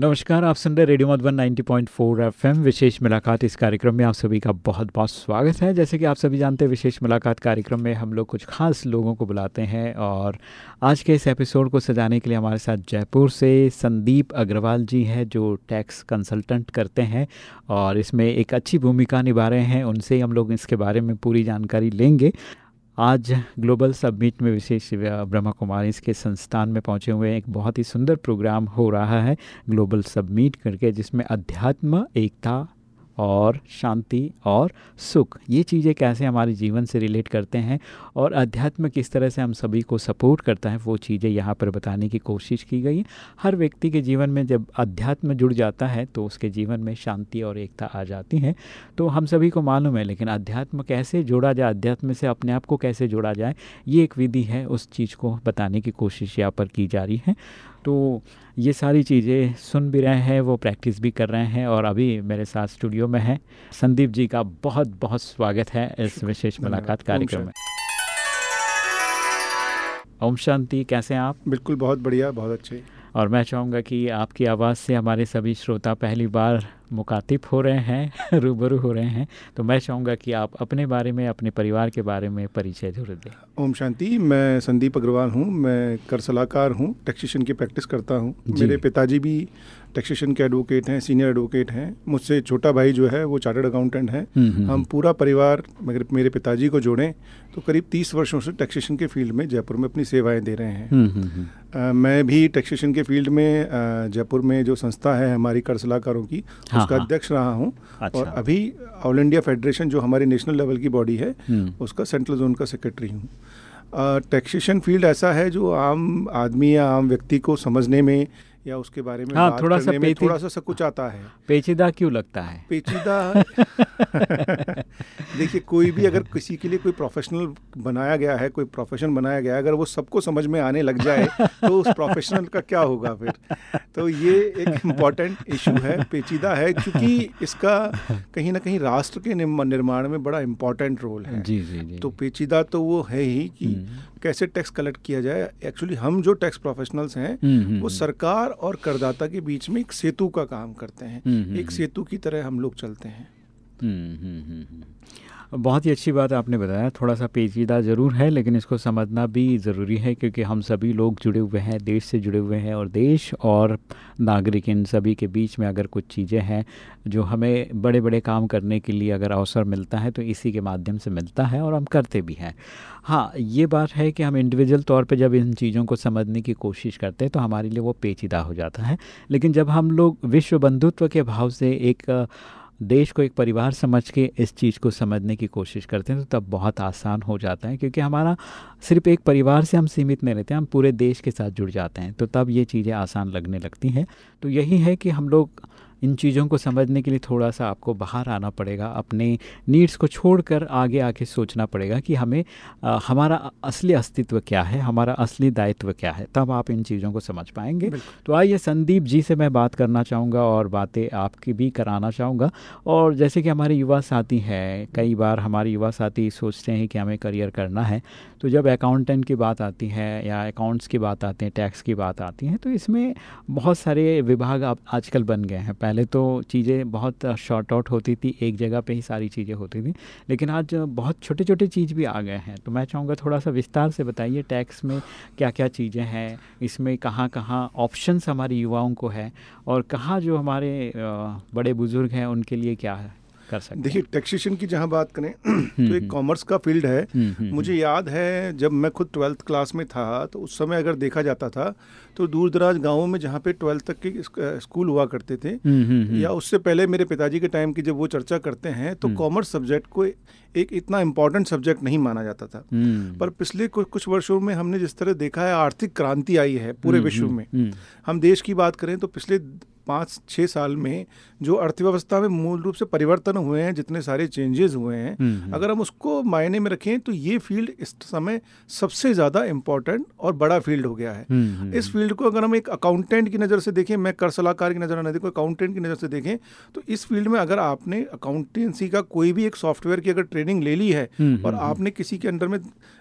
नमस्कार, आप सुन रहे रेडियो मधुबन 90.4 एफएम। विशेष मुलाकात इस कार्यक्रम में आप सभी का बहुत बहुत स्वागत है। जैसे कि आप सभी जानते हैं, विशेष मुलाकात कार्यक्रम में हम लोग कुछ खास लोगों को बुलाते हैं और आज के इस एपिसोड को सजाने के लिए हमारे साथ जयपुर से संदीप अग्रवाल जी हैं, जो टैक्स कंसल्टेंट करते हैं और इसमें एक अच्छी भूमिका निभा रहे हैं। उनसे हम लोग इसके बारे में पूरी जानकारी लेंगे। आज ग्लोबल सबमिट में विशेष ब्रह्मा कुमारी के संस्थान में पहुँचे हुए एक बहुत ही सुंदर प्रोग्राम हो रहा है ग्लोबल सबमिट करके, जिसमें अध्यात्म, एकता और शांति और सुख। ये चीज़ें कैसे हमारे जीवन से रिलेट करते हैं और अध्यात्म किस तरह से हम सभी को सपोर्ट करता है, वो चीज़ें यहाँ पर बताने की कोशिश की गई। हर व्यक्ति के जीवन में जब अध्यात्म जुड़ जाता है तो उसके जीवन में शांति और एकता आ जाती है। तो हम सभी को मालूम है, लेकिन अध्यात्म कैसे जोड़ा जाए, अध्यात्म से अपने आप को कैसे जोड़ा जाए, ये एक विधि है, उस चीज़ को बताने की कोशिश यहाँ पर की जा रही है। तो ये सारी चीज़ें सुन भी रहे हैं वो प्रैक्टिस भी कर रहे हैं और अभी मेरे साथ स्टूडियो में है। संदीप जी का बहुत बहुत स्वागत है इस विशेष मुलाकात कार्यक्रम में। ओम शांति कैसे हैं आप? बिल्कुल बहुत बढ़िया बहुत अच्छे। और मैं चाहूँगा कि आपकी आवाज़ से हमारे सभी श्रोता पहली बार मुखातिब हो रहे हैं रूबरू हो रहे हैं। तो मैं चाहूँगा कि आप अपने बारे में अपने परिवार के बारे में परिचय ज़रूर दें। ओम शांति मैं संदीप अग्रवाल हूँ मैं कर सलाहकार हूँ टैक्सेशन की प्रैक्टिस करता हूँ। मेरे पिताजी भी टैक्सेशन के एडवोकेट हैं सीनियर एडवोकेट हैं मुझसे छोटा भाई जो है वो चार्टर्ड अकाउंटेंट है हम्म, हम्म, हम पूरा परिवार मगर मेरे पिताजी को जोड़ें तो करीब तीस वर्षों से टैक्सेशन के फ़ील्ड में जयपुर में अपनी सेवाएँ दे रहे हैं हम्म, आ, मैं भी टैक्सेशन के फ़ील्ड में जयपुर में जो संस्था है हमारी कर सलाहकारों की हाँ, उसका हाँ। अध्यक्ष रहा हूँ अच्छा। और अभी ऑल इंडिया फेडरेशन जो हमारी नेशनल लेवल की बॉडी है हम्म। उसका सेंट्रल जोन का सेक्रेटरी हूँ टैक्सेशन फ़ील्ड ऐसा है जो आम आदमी या आम व्यक्ति को समझने में या उसके बारे में हाँ, बात थोड़ा सा में थोड़ा सा सकुच आता है। पेचीदा क्यों लगता है? पेचीदा देखिए कोई भी अगर किसी के लिए कोई प्रोफेशनल बनाया गया है कोई प्रोफेशन बनाया गया है अगर वो सबको समझ में आने लग जाए तो उस प्रोफेशनल का क्या होगा फिर? तो ये एक इंपॉर्टेंट इशू है पेचीदा है क्योंकि इसका कहीं ना कहीं राष्ट्र के निर्माण में बड़ा इंपॉर्टेंट रोल है। जी जी जी। तो पेचीदा तो वो है ही कि हम्म। कैसे टैक्स कलेक्ट किया जाए एक्चुअली हम जो टैक्स प्रोफेशनल्स हैं हम्म, हम्म, वो सरकार और करदाता के बीच में एक सेतु का काम करते हैं। हम्म, हम्म, एक सेतु की तरह हम लोग चलते हैं। बहुत ही अच्छी बात आपने बताया। थोड़ा सा पेचीदा ज़रूर है, लेकिन इसको समझना भी ज़रूरी है, क्योंकि हम सभी लोग जुड़े हुए हैं, देश से जुड़े हुए हैं, और देश और नागरिक इन सभी के बीच में अगर कुछ चीज़ें हैं, जो हमें बड़े बड़े काम करने के लिए अगर अवसर मिलता है तो इसी के माध्यम से मिलता है, और हम करते भी हैं। हाँ ये बात है कि हम इंडिविजुअल तौर पे जब इन चीज़ों को समझने की कोशिश करते हैं तो हमारे लिए वो पेचीदा हो जाता है। लेकिन जब हम लोग विश्व बंधुत्व के भाव से एक देश को एक परिवार समझ के, इस चीज़ को समझने की कोशिश करते हैं तो तब बहुत आसान हो जाता है, क्योंकि हमारा सिर्फ़ एक परिवार से हम सीमित नहीं रहते, हम पूरे देश के साथ जुड़ जाते हैं तो तब ये चीज़ें आसान लगने लगती हैं। तो यही है कि हम लोग इन चीज़ों को समझने के लिए थोड़ा सा आपको बाहर आना पड़ेगा अपने नीड्स को छोड़कर आगे आके सोचना पड़ेगा कि हमें अ, हमारा असली अस्तित्व क्या है हमारा असली दायित्व क्या है। तब आप इन चीज़ों को समझ पाएँगे। तो आइए संदीप जी से मैं बात करना चाहूँगा और बातें आपकी भी कराना चाहूँगा। और जैसे कि हमारे युवा साथी हैं कई बार हमारे युवा साथी सोचते हैं कि हमें करियर करना है तो जब अकाउंटेंट की बात आती है या अकाउंट्स की बात आती है टैक्स की बात आती है तो इसमें बहुत सारे विभाग अब आजकल बन गए हैं। पहले तो चीज़ें बहुत शॉर्ट आउट होती थी, एक जगह पे ही सारी चीज़ें होती थी, लेकिन आज बहुत छोटे छोटे चीज़ भी आ गए हैं। तो मैं चाहूँगा थोड़ा सा विस्तार से बताइए टैक्स में क्या क्या चीज़ें हैं, इसमें कहाँ कहाँ ऑप्शंस हमारे युवाओं को है, और कहाँ जो हमारे बड़े बुज़ुर्ग हैं, उनके लिए क्या है? कर सकते देखिए टैक्सेशन की जहाँ बात करें तो हम्म। एक कॉमर्स का फ़ील्ड है। हम्म, हम्म, मुझे याद है जब मैं खुद ट्वेल्थ क्लास में था तो उस समय अगर देखा जाता था तो दूर दराज गाँवों में जहाँ पे ट्वेल्थ तक के स्कूल हुआ करते थे हम्म, हम्म, हम्म। या उससे पहले मेरे पिताजी के टाइम की जब वो चर्चा करते हैं तो कॉमर्स सब्जेक्ट को एक इतना इम्पोर्टेंट सब्जेक्ट नहीं माना जाता था। हम्म, पर पिछले कुछ कुछ वर्षों में हमने जिस तरह देखा है आर्थिक क्रांति आई है पूरे हम्म, विश्व हम्म, में। हम्म, हम देश की बात करें तो पिछले पाँच छः साल में जो अर्थव्यवस्था में मूल रूप से परिवर्तन हुए हैं जितने सारे चेंजेस हुए हैं हम्म, अगर हम उसको मायने में रखें तो ये फ़ील्ड इस समय सबसे ज़्यादा इम्पोर्टेंट और बड़ा फ़ील्ड हो गया है। हम्म, हम्म, इस फ़ील्ड को अगर हम एक अकाउंटेंट की नज़र से देखें मैं कर सलाहकार की नज़र न देखो अकाउंटेंट की नज़र से देखें तो इस फ़ील्ड में अगर आपने अकाउंटेंसी का कोई भी एक सॉफ्टवेयर की अगर ट्रेनिंग ले ली है हम्म, और आपने किसी के अंडर में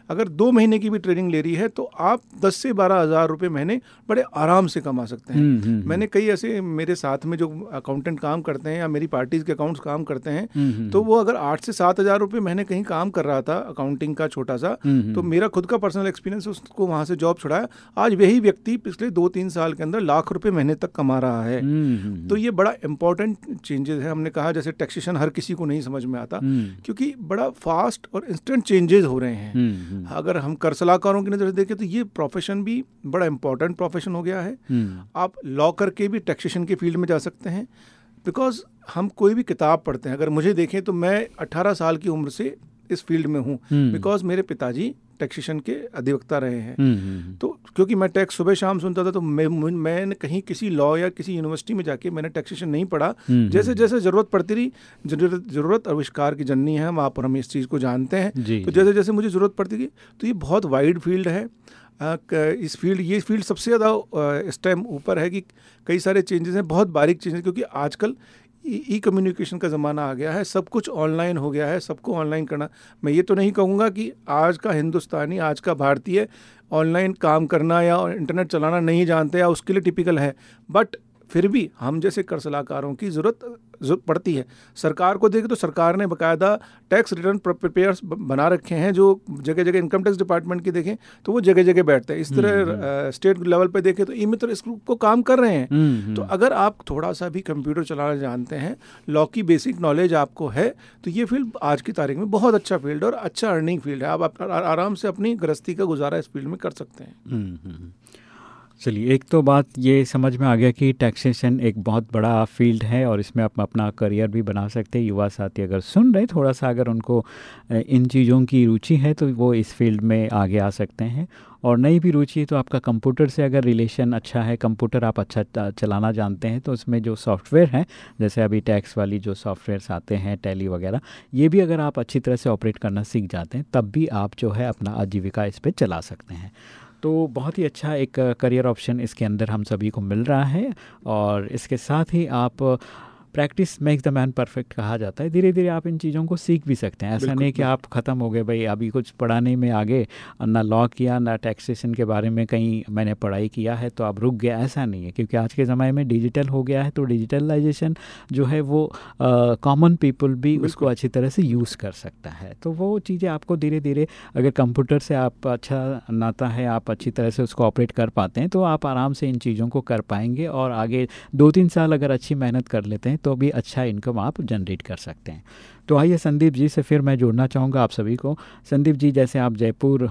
अगर दो महीने की भी ट्रेनिंग ले रही है तो आप दस से बारह हज़ार रुपये महीने बड़े आराम से कमा सकते हैं। हम्म, हम्म, मैंने कई ऐसे मेरे साथ में जो अकाउंटेंट काम करते हैं या मेरी पार्टीज़ के अकाउंट्स काम करते हैं हम्म, हम्म, तो वो अगर आठ से सात हज़ार रुपये महीने कहीं काम कर रहा था अकाउंटिंग का छोटा सा हम्म, तो मेरा खुद का पर्सनल एक्सपीरियंस उसको वहाँ से जॉब छुड़ाया। आज वही व्यक्ति पिछले दो तीन साल के अंदर लाख रुपये महीने तक कमा रहा है। हम्म, हम्म, तो ये बड़ा इंपॉर्टेंट चेंजेस है हमने कहा जैसे टैक्सेशन हर किसी को नहीं समझ में आता हम्म, क्योंकि बड़ा फास्ट और इंस्टेंट चेंजेस हो रहे हैं। हम्म, हम्म, अगर हम कर सलाहकारों की नज़र से देखें तो ये प्रोफेशन भी बड़ा इंपॉर्टेंट प्रोफेशन हो गया है। हम्म, आप लॉ करके भी टैक्सेशन के फ़ील्ड में जा सकते हैं। बिकॉज़ हम कोई भी किताब पढ़ते हैं अगर मुझे देखें तो मैं 18 साल की उम्र से इस फ़ील्ड में हूँ। हम्म। बिकॉज़ मेरे पिताजी टैक्सेशन के अधिवक्ता रहे हैं। हम्म, हम्म, तो क्योंकि मैं टैक्स सुबह शाम सुनता था तो मैं मैंने कहीं किसी लॉ या किसी यूनिवर्सिटी में जाके मैंने टैक्सेशन नहीं पढ़ा। हम्म, जैसे जैसे ज़रूरत पड़ती रही ज़रूरत ज़रूरत आविष्कार की जननी है वहाँ पर हम इस चीज़ को जानते हैं। तो जैसे जैसे मुझे ज़रूरत पड़ती थी तो ये बहुत वाइड फ़ील्ड है। इस फ़ील्ड ये फ़ील्ड सबसे ज़्यादा इस टाइम ऊपर है कि कई सारे चेंजेस हैं बहुत बारीक चेंजेस क्योंकि आजकल ई कम्युनिकेशन का ज़माना आ गया है, सब कुछ ऑनलाइन हो गया है, सबको ऑनलाइन करना। मैं ये तो नहीं कहूँगा कि आज का हिंदुस्तानी, आज का भारतीय ऑनलाइन काम करना या इंटरनेट चलाना नहीं जानते या उसके लिए टिपिकल है बट फिर भी हम जैसे कर सलाहकारों की ज़रूरत पड़ती है। सरकार को देखें तो सरकार ने बाकायदा टैक्स रिटर्न प्रिपेयर्स बना रखे हैं जो जगह जगह इनकम टैक्स डिपार्टमेंट की देखें तो वो जगह जगह बैठते हैं। इस तरह स्टेट लेवल पे देखें तो ई मित्र इस ग्रुप को काम कर रहे हैं। हम्म, हम्म, तो अगर आप थोड़ा सा भी कंप्यूटर चलाना जानते हैं लॉ की बेसिक नॉलेज आपको है तो ये फ़ील्ड आज की तारीख में बहुत अच्छा फ़ील्ड और अच्छा अर्निंग फ़ील्ड है। आप आराम से अपनी गृहस्थी का गुजारा इस फ़ील्ड में कर सकते हैं। हम्म, हम्म। चलिए, एक तो बात ये समझ में आ गया कि टैक्सेशन एक बहुत बड़ा फ़ील्ड है और इसमें आप अपना करियर भी बना सकते हैं। युवा साथी अगर सुन रहे थोड़ा सा अगर उनको इन चीज़ों की रुचि है तो वो इस फ़ील्ड में आगे आ सकते हैं। और नई भी रुचि है तो आपका कंप्यूटर से अगर रिलेशन अच्छा है कंप्यूटर आप अच्छा चलाना जानते हैं तो उसमें जो सॉफ्टवेयर हैं, जैसे अभी टैक्स वाली जो सॉफ्टवेयर्स आते हैं टैली वगैरह, ये भी अगर आप अच्छी तरह से ऑपरेट करना सीख जाते हैं, तब भी आप जो है अपना आजीविका इस पर चला सकते हैं। तो बहुत ही अच्छा एक करियर ऑप्शन इसके अंदर हम सभी को मिल रहा है और इसके साथ ही आप practice makes the man perfect कहा जाता है। धीरे धीरे आप इन चीज़ों को सीख भी सकते हैं। ऐसा नहीं कि आप ख़त्म हो गए भाई अभी कुछ पढ़ाने में आगे ना लॉ किया ना टैक्सेशन के बारे में कहीं मैंने पढ़ाई किया है तो आप रुक गया ऐसा नहीं है क्योंकि आज के ज़माने में डिजिटल हो गया है तो डिजिटलाइजेशन जो है वो कॉमन पीपल भी उसको अच्छी तरह से यूज़ कर सकता है। तो वो चीज़ें आपको धीरे धीरे अगर कंप्यूटर से आप अच्छा नाता है आप अच्छी तरह से उसको ऑपरेट कर पाते हैं तो आप आराम से इन चीज़ों को कर पाएँगे और आगे दो तीन साल अगर अच्छी मेहनत कर लेते हैं तो भी अच्छा इनकम आप जनरेट कर सकते हैं। तो आइए संदीप जी से फिर मैं जोड़ना चाहूँगा आप सभी को। संदीप जी जैसे आप जयपुर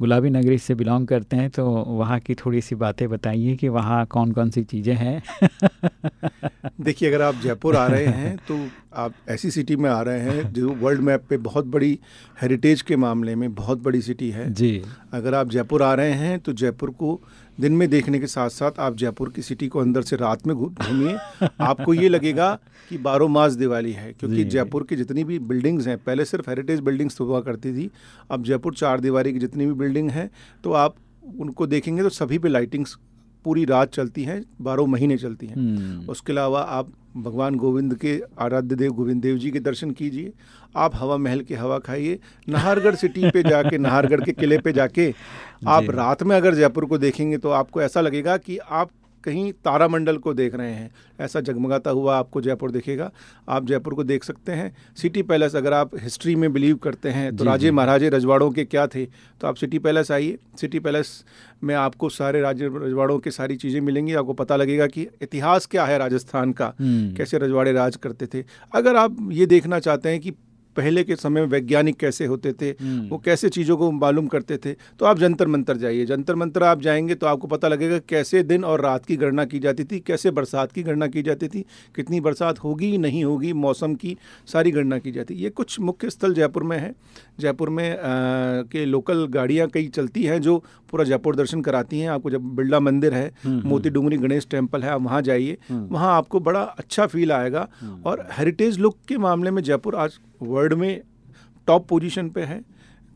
गुलाबी नगरी से बिलोंग करते हैं तो वहाँ की थोड़ी सी बातें बताइए कि वहाँ कौन कौन सी चीज़ें हैं? देखिए अगर आप जयपुर आ रहे हैं तो आप ऐसी सिटी में आ रहे हैं जो वर्ल्ड मैप पे बहुत बड़ी हेरिटेज के मामले में बहुत बड़ी सिटी है। जी। अगर आप जयपुर आ रहे हैं तो जयपुर को दिन में देखने के साथ साथ आप जयपुर की सिटी को अंदर से रात में घूमिए। आपको ये लगेगा कि बारह मास दिवाली है क्योंकि जयपुर की जितनी भी बिल्डिंग्स हैं पहले सिर्फ़ हेरिटेज बिल्डिंग्स हुआ करती थी अब जयपुर चार दीवारी की जितनी भी बिल्डिंग है तो आप उनको देखेंगे तो सभी पे लाइटिंग्स पूरी रात चलती हैं बारह महीने चलती हैं। हम्म, उसके अलावा आप भगवान गोविंद के आराध्य देव गोविंद देव जी के दर्शन कीजिए आप हवा महल की हवा खाइए नाहरगढ़ सिटी पे जाके नाहरगढ़ के किले पे जाके आप रात में अगर जयपुर को देखेंगे तो आपको ऐसा लगेगा कि आप कहीं तारामंडल को देख रहे हैं। ऐसा जगमगाता हुआ आपको जयपुर दिखेगा। आप जयपुर को देख सकते हैं। सिटी पैलेस अगर आप हिस्ट्री में बिलीव करते हैं तो राजे महाराजे रजवाड़ों के क्या थे? तो आप सिटी पैलेस आइए। सिटी पैलेस में आपको सारे राजे रजवाड़ों की सारी चीज़ें मिलेंगी। आपको पता लगेगा कि इतिहास क्या है राजस्थान का। हम्म, कैसे रजवाड़े राज करते थे। अगर आप ये देखना चाहते हैं कि पहले के समय में वैज्ञानिक कैसे होते थे वो कैसे चीज़ों को मालूम करते थे तो आप जंतर मंतर जाइए। जंतर मंतर आप जाएँगे तो आपको पता लगेगा कैसे दिन और रात की गणना की जाती थी कैसे बरसात की गणना की जाती थी कितनी बरसात होगी नहीं होगी मौसम की सारी गणना की जाती। ये कुछ मुख्य स्थल जयपुर में है। जयपुर में आ, के लोकल गाड़ियाँ कई चलती हैं जो पूरा जयपुर दर्शन कराती हैं। आपको जब बिरला मंदिर है मोती डूंगरी गणेश टेंपल है आप वहाँ जाइए वहाँ आपको बड़ा अच्छा फील आएगा। और हेरिटेज लुक के मामले में जयपुर आज वर्ल्ड में टॉप पोजीशन पे है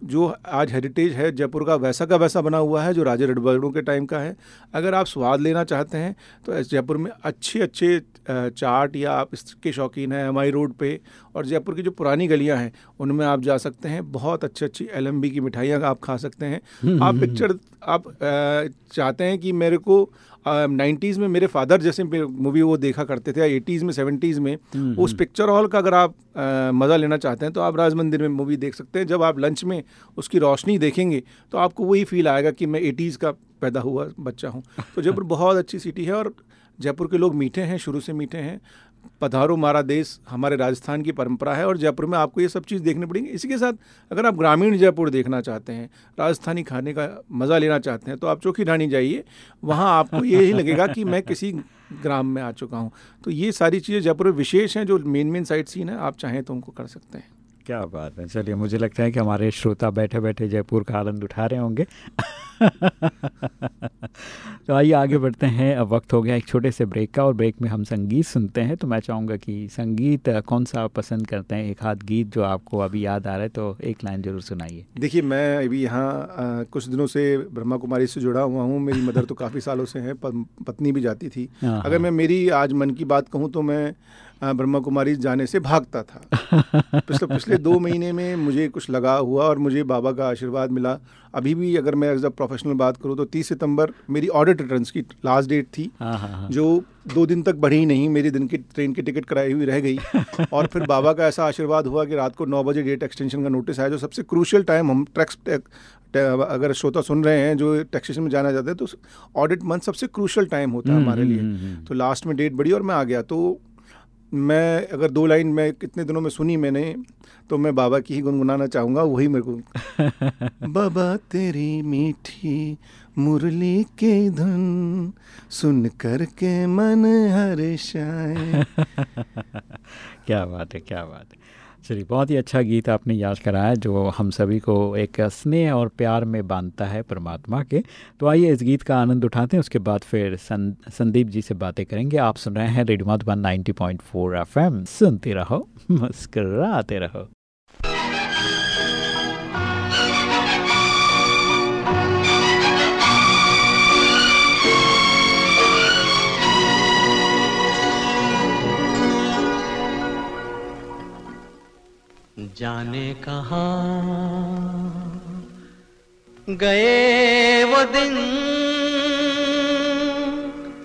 जो आज हेरिटेज है जयपुर का वैसा का वैसा बना हुआ है जो राजा रड़बड़ों के टाइम का है। अगर आप स्वाद लेना चाहते हैं तो जयपुर में अच्छे अच्छे चाट या आप इसके शौकीन हैं एमआई रोड पे और जयपुर की जो पुरानी गलियाँ हैं उनमें आप जा सकते हैं। बहुत अच्छी अच्छी एल की मिठाइयाँ आप खा सकते हैं। आप पिक्चर आप चाहते हैं कि मेरे को नाइन्टीज़ में मेरे फादर जैसे मूवी वो देखा करते थे एटीज़ में सेवेंटीज़ में हम्म, उस पिक्चर हम्म। हॉल का अगर आप मज़ा लेना चाहते हैं तो आप राज मंदिर में मूवी देख सकते हैं। जब आप लंच में उसकी रोशनी देखेंगे तो आपको वही फील आएगा कि मैं एटीज़ का पैदा हुआ बच्चा हूँ। तो जयपुर बहुत अच्छी सिटी है और जयपुर के लोग मीठे हैं शुरू से मीठे हैं। पधारो मारा देश, हमारे राजस्थान की परंपरा है और जयपुर में आपको ये सब चीज़ देखनी पड़ेंगी। इसी के साथ, अगर आप ग्रामीण जयपुर देखना चाहते हैं, राजस्थानी खाने का मज़ा लेना चाहते हैं तो आप चौकी ढाणी जाइए। वहाँ आपको ये ही लगेगा कि मैं किसी ग्राम में आ चुका हूँ। तो ये सारी चीज़ें जयपुर में विशेष हैं, जो मेन मेन साइट सीन है, आप चाहें तो उनको कर सकते हैं। क्या बात है? चलिए मुझे लगता है कि हमारे श्रोता बैठे बैठे जयपुर का आनंद उठा रहे होंगे। तो आइए आगे बढ़ते हैं। अब वक्त हो गया एक छोटे से ब्रेक का और ब्रेक में हम संगीत सुनते हैं। तो मैं चाहूँगा कि संगीत कौन सा आप पसंद करते हैं? एक हाथ गीत जो आपको अभी याद आ रहा है तो एक लाइन ज़रूर सुनाइए। देखिए मैं अभी यहाँ कुछ दिनों से ब्रह्मा कुमारी से जुड़ा हुआ हूँ। मेरी मदर तो काफ़ी सालों से हैं पत्नी भी जाती थी। हाँ, अगर हाँ। मैं मेरी आज मन की बात कहूँ तो मैं ब्रह्मा कुमारी जाने से भागता था। पिछले पिछले दो महीने में मुझे कुछ लगा हुआ और मुझे बाबा का आशीर्वाद मिला। अभी भी अगर मैं एज अ प्रोफेशनल बात करूँ तो तीस सितंबर मेरी ऑडिट रिटर्न की लास्ट डेट थी हाँ, हाँ, हाँ। जो दो दिन तक बढ़ी नहीं मेरी दिन की ट्रेन की टिकट कराई हुई रह गई। और फिर बाबा का ऐसा आशीर्वाद हुआ कि रात को नौ बजे डेट एक्सटेंशन का नोटिस आया जो सबसे क्रूशियल टाइम हम ट्रैक्स अगर श्रोता सुन रहे हैं जो टैक्सेशन में जाना चाहते हैं तो ऑडिट मंथ सबसे क्रूशल टाइम होता है हम्म, हमारे लिए। हम्म, हम्म, तो लास्ट में डेट बढ़ी और मैं आ गया। तो मैं अगर दो लाइन में कितने दिनों में सुनी मैंने तो मैं बाबा की ही गुनगुनाना चाहूँगा वही मेरे को बाबा तेरी मीठी मुरली के धुन सुन कर के मन हर शाय। क्या बात है क्या बात है। चलिए बहुत ही अच्छा गीत आपने याद कराया जो हम सभी को एक स्नेह और प्यार में बांधता है परमात्मा के। तो आइए इस गीत का आनंद उठाते हैं उसके बाद फिर सं, संदीप जी से बातें करेंगे। आप सुन रहे हैं रेडियो मधुबन 90.4 एफएम। सुनते रहो मुस्कराते रहो। जाने कहा। गए वो दिन,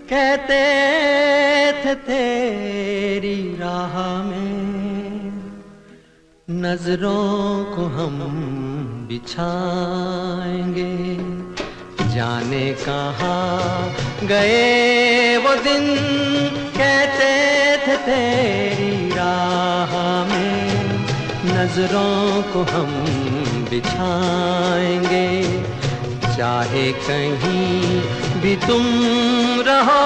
कहते थे तेरी राह में, नज़रों को हम बिछाएँगे। जाने कहा। गए वो दिन, कहते थे तेरी राह में नज़रों को हम बिछाएँगे। चाहे कहीं भी तुम रहो,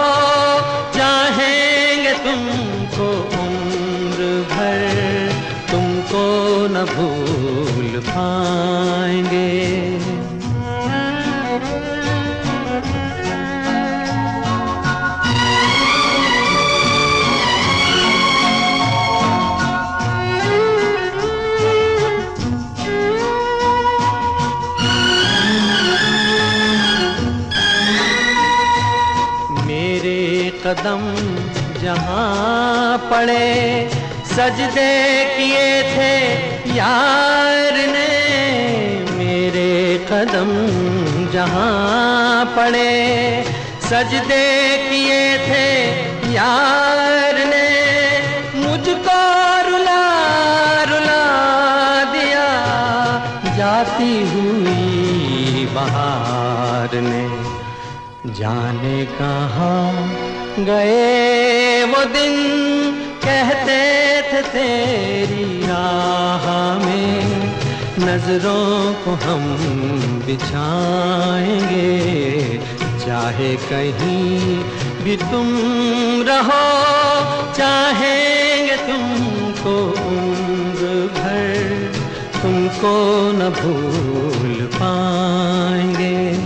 चाहेंगे तुमको उम्र भर, तुमको न भूल पाएँगे। जहाँ पड़े सजदे किए थे यार ने मेरे कदम जहाँ पड़े सजदे किए थे यार ने मुझको रुला रुला दिया। जाती हुई बहार ने जाने कहाँ गए वो दिन कहते थे तेरी राह में, नज़रों को हम बिछाएँगे। चाहे कहीं भी तुम रहो, चाहेंगे तुमको उम्र भर तुमको न भूल पाएँगे।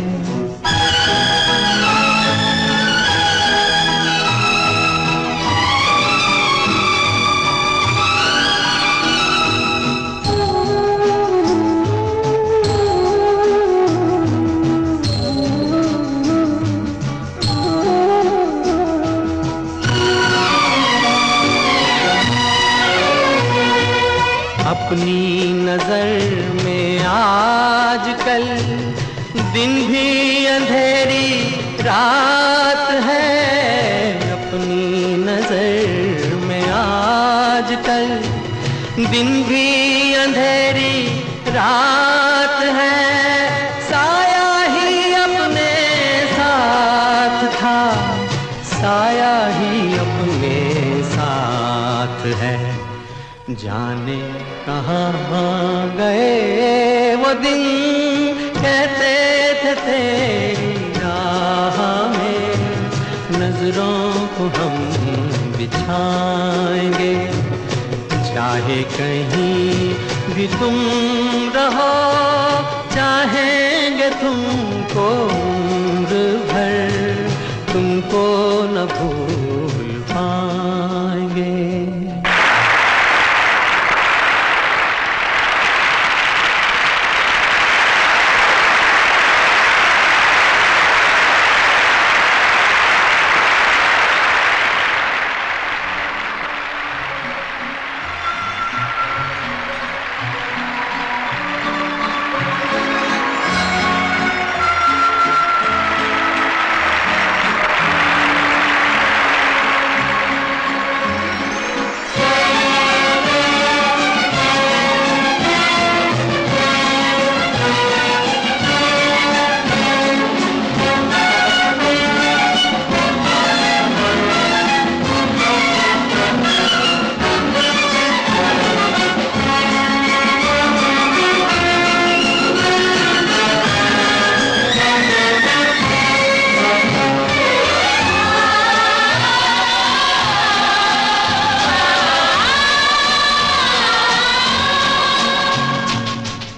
रात है अपनी नज़र में आज कल दिन भी तुम रहो चाहेंगे तुमको उम्र भर तुमको न भूल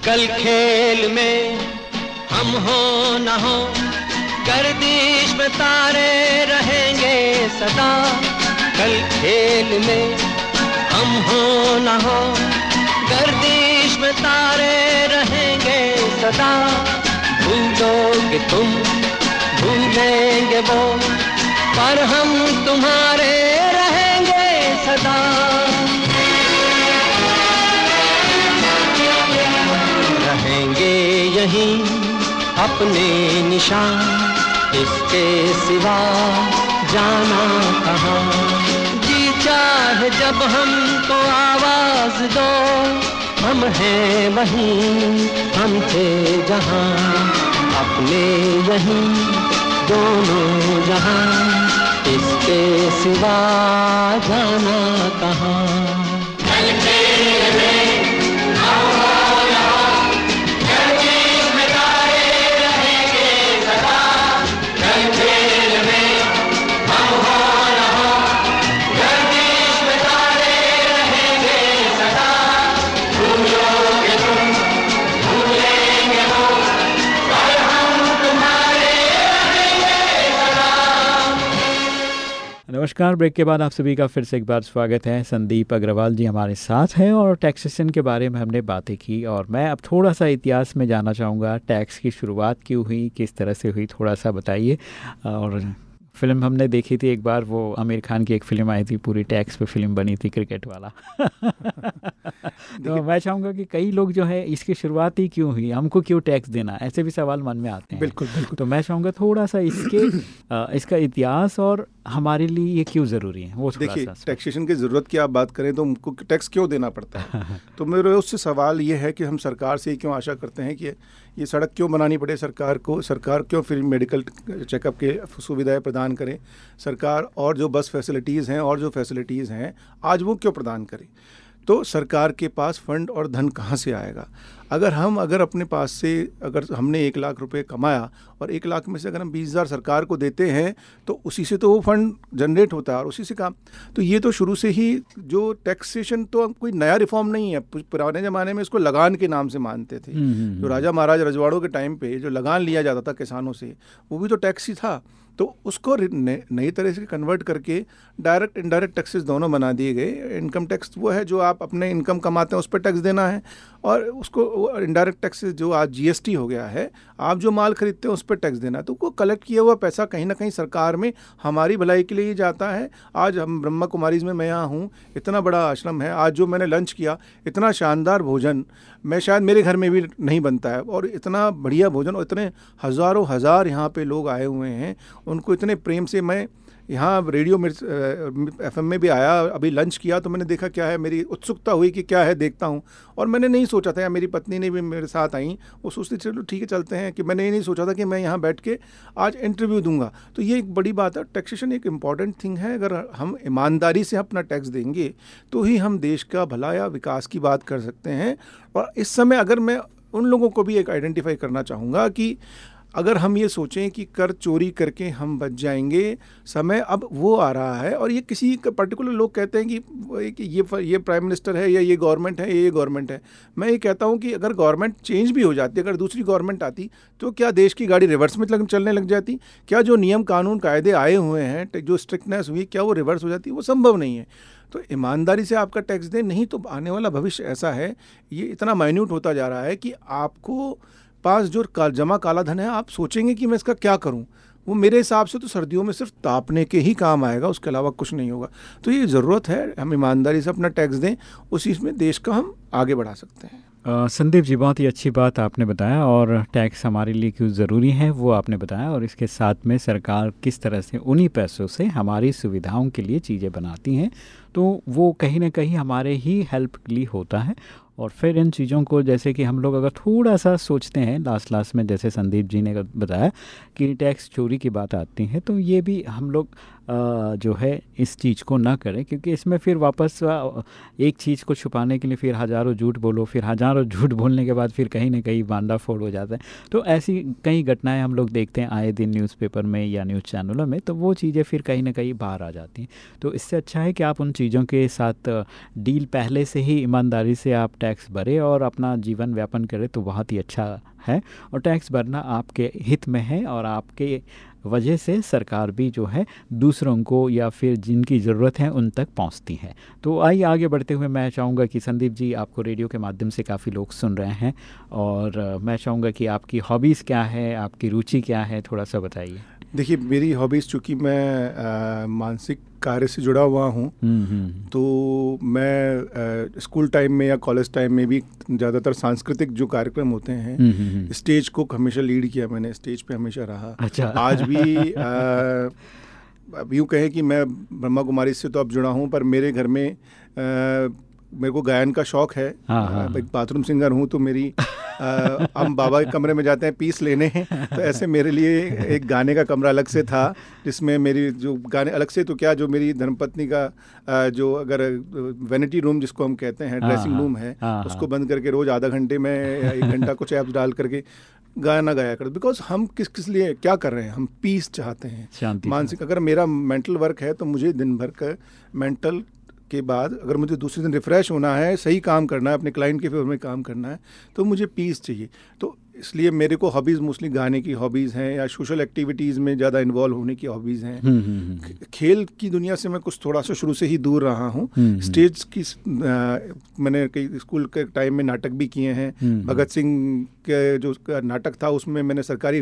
कल खेल में हम हो न हो, गर्दिश में तारे रहेंगे सदा। कल खेल में हम हो न हो, गर्दिश में तारे रहेंगे सदा। भूलोगे तुम, भूलेंगे वो, पर हम तुम्हारे रहेंगे सदा। यहीं अपने निशान, इसके सिवा जाना कहाँ? जी चाहे जब हमको आवाज़ दो, हम हैं वहीं, हम थे जहाँ। अपने यहीं, दोनों जहाँ, इसके सिवा जाना कहाँ? नमस्कार। ब्रेक के बाद आप सभी का फिर से एक बार स्वागत है। संदीप अग्रवाल जी हमारे साथ हैं और टैक्सेशन के बारे में हमने बातें की और मैं अब थोड़ा सा इतिहास में जाना चाहूँगा। टैक्स की शुरुआत क्यों हुई? किस तरह से हुई? थोड़ा सा बताइए और फ़िल्म हमने देखी थी एक बार वो आमिर खान की एक फ़िल्म आई थी पूरी टैक्स पे फ़िल्म बनी थी क्रिकेट वाला। तो मैं चाहूँगा कि कई लोग जो है इसकी शुरुआत ही क्यों हुई? हमको क्यों टैक्स देना? ऐसे भी सवाल मन में आते हैं। बिल्कुल बिल्कुल। तो मैं चाहूँगा थोड़ा सा इसके इसका इतिहास और हमारे लिए ये क्यों ज़रूरी है? वो देखिए टैक्सेशन की ज़रूरत की आप बात करें तो हमको टैक्स क्यों देना पड़ता है? तो मेरे उससे सवाल ये है कि हम सरकार से क्यों आशा करते हैं कि ये सड़क क्यों बनानी पड़े? सरकार को, सरकार क्यों फिर मेडिकल चेकअप के सुविधाएँ प्रदान करें? सरकार और जो बस फैसिलिटीज़ हैं और जो फैसिलिटीज़ हैं, आज वो क्यों प्रदान करें? तो सरकार के पास फंड और धन कहाँ से आएगा? अगर हम अगर अपने पास से अगर हमने एक लाख रुपए कमाया और एक लाख में से अगर हम बीस हज़ार सरकार को देते हैं तो उसी से तो वो फंड जनरेट होता है और उसी से काम। तो ये तो शुरू से ही जो टैक्सेशन तो कोई नया रिफॉर्म नहीं है। पुराने ज़माने में इसको लगान के नाम से मानते थे। हम्म, हम्म, जो राजा महाराज रजवाड़ों के टाइम पे जो लगान लिया जाता था किसानों से वो भी तो टैक्स ही था। तो उसको नई तरह से कन्वर्ट करके डायरेक्ट इनडायरेक्ट टैक्सेस दोनों बना दिए गए। इनकम टैक्स वो है जो आप अपने इनकम कमाते हैं, उस पर टैक्स देना है। और उसको इनडायरेक्ट टैक्सेस जो आज जीएसटी हो गया है, आप जो माल खरीदते हैं, उस पर टैक्स देना। तो वो कलेक्ट किया हुआ पैसा कहीं ना कहीं सरकार में हमारी भलाई के लिए ही जाता है। आज हम ब्रह्मा कुमारीज में, मैं यहाँ हूँ, इतना बड़ा आश्रम है। आज जो मैंने लंच किया, इतना शानदार भोजन, मैं शायद मेरे घर में भी नहीं बनता है। और इतना बढ़िया भोजन और इतने हज़ारों, हज़ार यहाँ पे लोग आए हुए हैं। उनको इतने प्रेम से मैं यहाँ रेडियो एफ़ में भी आया, अभी लंच किया तो मैंने देखा क्या है, मेरी उत्सुकता हुई कि क्या है, देखता हूँ। और मैंने नहीं सोचा था या मेरी पत्नी ने भी मेरे साथ आई, वो सोचती, चलो ठीक है, चलते हैं। कि मैंने ये नहीं सोचा था कि मैं यहाँ बैठ के आज इंटरव्यू दूँगा। तो ये एक बड़ी बात है, टैक्सेशन एक इंपॉर्टेंट थिंग है। अगर हम ईमानदारी से अपना टैक्स देंगे तो ही हम देश का भला या विकास की बात कर सकते हैं। और इस समय अगर मैं उन लोगों को भी एक आइडेंटिफाई करना चाहूँगा कि अगर हम ये सोचें कि कर चोरी करके हम बच जाएँगे समय अब वो आ रहा है और ये किसी पर्टिकुलर लोग कहते हैं कि ये ये प्राइम मिनिस्टर है या ये गवर्नमेंट है ये गवर्नमेंट है। मैं ये कहता हूँ कि अगर गवर्नमेंट चेंज भी हो जाती अगर दूसरी गवर्नमेंट आती तो क्या देश की गाड़ी रिवर्स में लग, चलने लग जाती? क्या जो नियम कानून कायदे आए हुए हैं जो स्ट्रिक्टनेस हुई क्या वो रिवर्स हो जाती? वो संभव नहीं है। तो ईमानदारी से आपका टैक्स दें नहीं तो आने वाला भविष्य ऐसा है। ये इतना माइन्यूट होता जा रहा है कि आपको पास जो का, जमा काला धन है आप सोचेंगे कि मैं इसका क्या करूँ? वो मेरे हिसाब से तो सर्दियों में सिर्फ़ तापने के ही काम आएगा उसके अलावा कुछ नहीं होगा। तो ये ज़रूरत है हम ईमानदारी से अपना टैक्स दें उसी में देश का हम आगे बढ़ा सकते हैं। संदीप जी बहुत ही अच्छी बात आपने बताया और टैक्स हमारे लिए क्यों ज़रूरी है वो आपने बताया और इसके साथ में सरकार किस तरह से उन्हीं पैसों से हमारी सुविधाओं के लिए चीज़ें बनाती हैं तो वो कहीं ना कहीं हमारे ही हेल्प के लिए होता है और फिर इन चीज़ों को जैसे कि हम लोग अगर थोड़ा सा सोचते हैं लास्ट लास्ट में जैसे संदीप जी ने बताया कि टैक्स चोरी की बात आती है तो ये भी हम लोग जो है, इस चीज़ को ना करें, क्योंकि इसमें फिर वापस एक चीज़ को छुपाने के लिए फिर हज़ारों झूठ बोलो, फिर हज़ारों झूठ बोलने के बाद फिर कहीं ना कहीं बांडा फोड़ हो जाता है। तो ऐसी कई घटनाएँ हम लोग देखते हैं आए दिन न्यूज़पेपर में या न्यूज़ चैनलों में तो वो चीज़ें फिर कहीं ना कहीं बाहर आ जाती हैं। तो इससे अच्छा है कि आप उन चीज़ों के साथ डील पहले से ही ईमानदारी से आप टैक्स भरें और अपना जीवन व्यापन करें तो बहुत ही अच्छा है। और टैक्स भरना आपके हित में है और आपके वजह से सरकार भी जो है दूसरों को या फिर जिनकी ज़रूरत है उन तक पहुँचती है। तो आइए आगे बढ़ते हुए मैं चाहूँगा कि संदीप जी आपको रेडियो के माध्यम से काफ़ी लोग सुन रहे हैं और मैं चाहूँगा कि आपकी हॉबीज़ क्या है, आपकी रुचि क्या है, थोड़ा सा बताइए। देखिए, मेरी हॉबीज़ चूँकि मैं मानसिक कार्य से जुड़ा हुआ हूँ। हम्म, हम्म। तो मैं स्कूल टाइम में या कॉलेज टाइम में भी ज़्यादातर सांस्कृतिक जो कार्यक्रम होते हैं हम्म, स्टेज को हमेशा लीड किया मैंने स्टेज पे हमेशा रहा। अच्छा। आज भी अब यूँ कहें कि मैं ब्रह्मा कुमारी से तो अब जुड़ा हूँ पर मेरे घर में आ, मेरे को गायन का शौक है। हाँ, हाँ, एक बाथरूम सिंगर हूँ तो मेरी हम बाबा के कमरे में जाते हैं पीस लेने। हैं तो ऐसे मेरे लिए एक गाने का कमरा अलग से था जिसमें मेरी जो गाने अलग से तो क्या जो मेरी धर्मपत्नी का जो अगर वेनिटी रूम जिसको हम कहते हैं ड्रेसिंग रूम है उसको बंद करके रोज आधा घंटे में एक घंटा कुछ ऐप्स डाल करके गाना गाया कर बिकॉज़ हम किस किस लिए क्या कर रहे हैं? हम पीस चाहते हैं। मानसिक अगर मेरा मेंटल वर्क है तो मुझे दिन भर का मेंटल के बाद अगर मुझे दूसरे दिन रिफ़्रेश होना है, सही काम करना है, अपने क्लाइंट के फेवर में काम करना है तो मुझे पीस चाहिए। तो इसलिए मेरे को हॉबीज़ मोस्टली गाने की हॉबीज़ हैं या सोशल एक्टिविटीज़ में ज़्यादा इन्वॉल्व होने की हॉबीज़ हैं। हम्म, हम्म, हम्म। खेल की दुनिया से मैं कुछ थोड़ा सा शुरू से ही दूर रहा हूँ। स्टेज की आ, मैंने कई स्कूल के टाइम में नाटक भी किए हैं। भगत सिंह के जो नाटक था उसमें मैंने सरकारी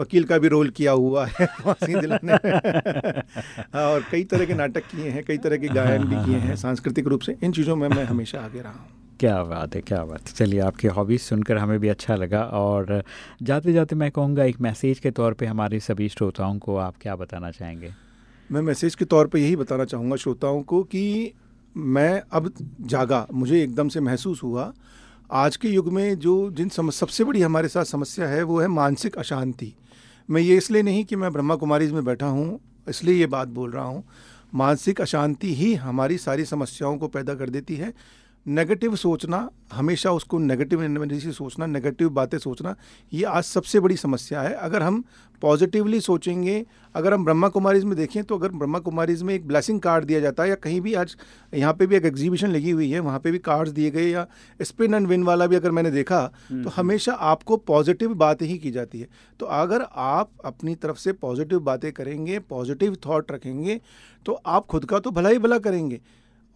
वकील का भी रोल किया हुआ है फांसी दिलाने। हाँ, और कई तरह के नाटक किए हैं कई तरह के गायन भी किए हैं। सांस्कृतिक रूप से। इन चीज़ों में मैं हमेशा आगे रहा हूँ। क्या बात है, क्या बात चलिए, आपकी हॉबीज़ सुनकर हमें भी अच्छा लगा और जाते जाते मैं कहूँगा, एक मैसेज के तौर पे हमारे सभी श्रोताओं को आप क्या बताना चाहेंगे? मैं मैसेज के तौर पे यही बताना चाहूँगा श्रोताओं को कि मैं अब जागा, मुझे एकदम से महसूस हुआ, आज के युग में जो जिन सबसे बड़ी हमारे साथ समस्या है, वो है मानसिक अशांति। मैं ये इसलिए नहीं कि मैं ब्रह्मा कुमारीज में बैठा हूँ, इसलिए ये बात बोल रहा हूँ। मानसिक अशांति ही हमारी सारी समस्याओं को पैदा कर देती है नेगेटिव सोचना हमेशा उसको नेगेटिव एनर्जी सोचना नेगेटिव बातें सोचना ये आज सबसे बड़ी समस्या है। अगर हम पॉजिटिवली सोचेंगे अगर हम ब्रह्मा कुमारीज में देखें तो अगर ब्रह्मा कुमारीज में एक ब्लेसिंग कार्ड दिया जाता है या कहीं भी आज यहाँ पे भी एक एग्जीबिशन लगी हुई है वहाँ पे भी कार्ड्स दिए गए या स्पिन एंड विन वाला भी अगर मैंने देखा तो हमेशा आपको पॉजिटिव बातें ही की जाती है। तो अगर आप अपनी तरफ़ से पॉजिटिव बातें करेंगे पॉजिटिव थाट रखेंगे तो आप खुद का तो भला ही भला करेंगे।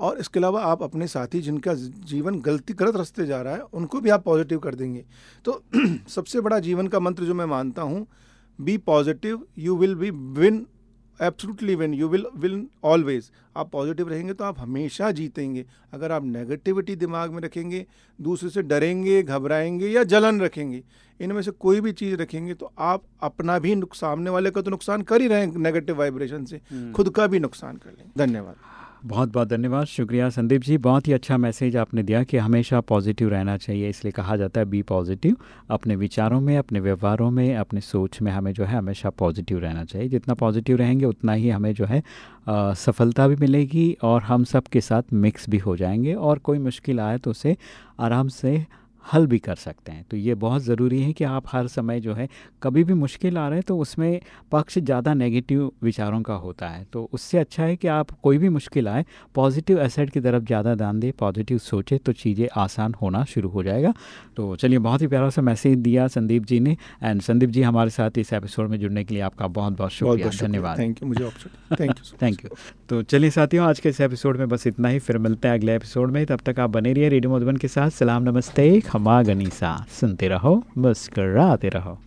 और इसके अलावा आप अपने साथी जिनका जीवन गलती गलत रास्ते जा रहा है उनको भी आप पॉजिटिव कर देंगे। तो सबसे बड़ा जीवन का मंत्र जो मैं मानता हूँ be positive you will be win absolutely win you will will always आप पॉजिटिव रहेंगे तो आप हमेशा जीतेंगे। अगर आप नेगेटिविटी दिमाग में रखेंगे दूसरे से डरेंगे घबराएँगे या जलन रखेंगे इनमें से कोई भी चीज़ रखेंगे तो आप अपना भी सामने वाले का तो नुकसान कर ही रहे हैं नेगेटिव वाइब्रेशन से। खुद का भी नुकसान कर लेंगे धन्यवाद। बहुत बहुत धन्यवाद। शुक्रिया संदीप जी बहुत ही अच्छा मैसेज आपने दिया कि हमेशा पॉजिटिव रहना चाहिए इसलिए कहा जाता है बी पॉजिटिव। अपने विचारों में अपने व्यवहारों में अपने सोच में हमें जो है हमेशा पॉजिटिव रहना चाहिए। जितना पॉजिटिव रहेंगे उतना ही हमें जो है आ, सफलता भी मिलेगी और हम सब के साथ मिक्स भी हो जाएँगे और कोई मुश्किल आए तो उसे आराम से हल भी कर सकते हैं। तो ये बहुत ज़रूरी है कि आप हर समय जो है कभी भी मुश्किल आ रहे हैं तो उसमें पक्ष ज़्यादा नेगेटिव विचारों का होता है। तो उससे अच्छा है कि आप कोई भी मुश्किल आए पॉजिटिव एसेट की तरफ़ ज़्यादा ध्यान दें पॉजिटिव सोचे तो चीज़ें आसान होना शुरू हो जाएगा। तो चलिए बहुत ही प्यारा सा मैसेज दिया संदीप जी ने एंड संदीप जी हमारे साथ इस एपिसोड में जुड़ने के लिए आपका बहुत बहुत शुक्रिया। धन्यवाद। थैंक यू मुझे थैंक यू थैंक यू तो चलिए साथियों आज के इस एपिसोड में बस इतना ही। फिर मिलते हैं अगले एपिसोड में। तब तक आप बने रहिए रेडियो मधुबन के साथ। सलाम नमस्ते। खमा गनीसा सुनते रहो मुस्कराते रहो।